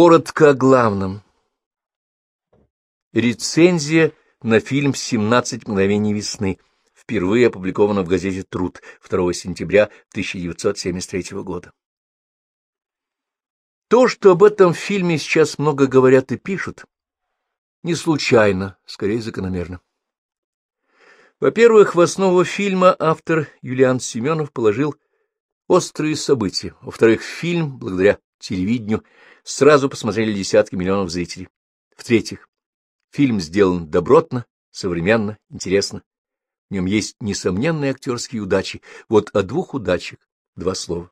Коротко о главном. Рецензия на фильм «17 мгновений весны», впервые опубликована в газете «Труд» 2 сентября 1973 года. То, что об этом фильме сейчас много говорят и пишут, не случайно, скорее закономерно. Во-первых, в основу фильма автор Юлиан Семенов положил острые события. Во-вторых, фильм, благодаря телевидению, сразу посмотрели десятки миллионов зрителей. В-третьих, фильм сделан добротно, современно, интересно. В нем есть несомненные актерские удачи. Вот о двух удачах два слова.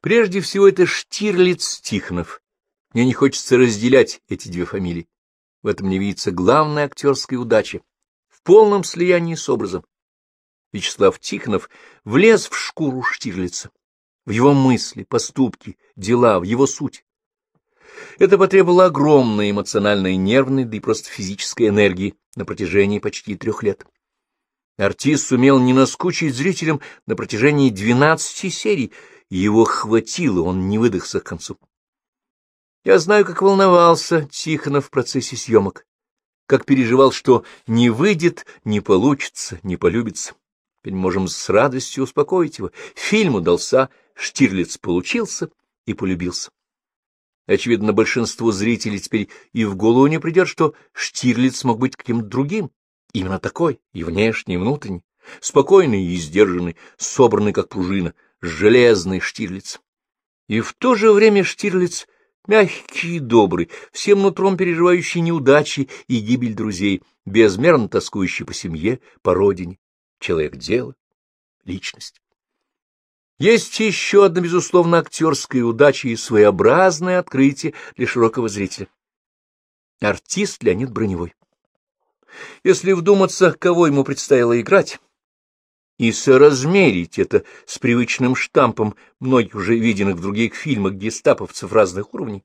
Прежде всего, это Штирлиц-Тихонов. Мне не хочется разделять эти две фамилии. В этом мне видится главная актерская удача, в полном слиянии с образом. Вячеслав Тихонов влез в шкуру Штирлица, в его мысли, поступки, дела, в его суть. Это потребовало огромной эмоциональной, нервной, да и просто физической энергии на протяжении почти трех лет. Артист сумел не наскучить зрителям на протяжении двенадцати серий, и его хватило, он не выдохся к концу. Я знаю, как волновался Тихонов в процессе съемок, как переживал, что не выйдет, не получится, не полюбится. Теперь можем с радостью успокоить его. Фильм удался, Штирлиц получился и полюбился. Очевидно, большинству зрителей теперь и в голову не придет, что Штирлиц мог быть каким-то другим. Именно такой, и внешний, и внутренний, спокойный и сдержанный, собранный, как пружина, железный Штирлиц. И в то же время Штирлиц мягкий и добрый, всем нутром переживающий неудачи и гибель друзей, безмерно тоскующий по семье, по родине, человек дела, личность. Есть еще одна, безусловно, актерская удача и своеобразное открытие для широкого зрителя. Артист Леонид Броневой. Если вдуматься, кого ему предстояло играть, и соразмерить это с привычным штампом многих уже виденных в других фильмах гестаповцев разных уровней,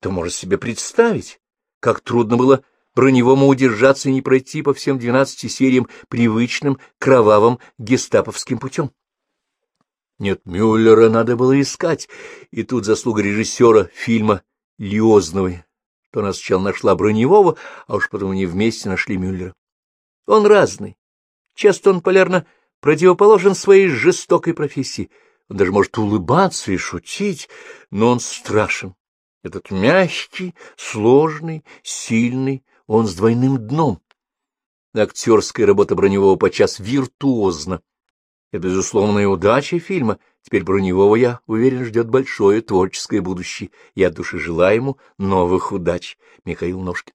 то можно себе представить, как трудно было броневому удержаться и не пройти по всем двенадцати сериям привычным кровавым гестаповским путем. Нет, Мюллера надо было искать, и тут заслуга режиссера фильма Лиозновой, что она сначала нашла Броневого, а уж потом они вместе нашли Мюллера. Он разный. Часто он полярно противоположен своей жестокой профессии. Он даже может улыбаться и шутить, но он страшен. Этот мягкий, сложный, сильный, он с двойным дном. Актерская работа Броневого подчас виртуозна. Это безусловная удача фильма. Теперь Броневого, я уверен, ждет большое творческое будущее. Я от души желаю ему новых удач. Михаил Ножкин.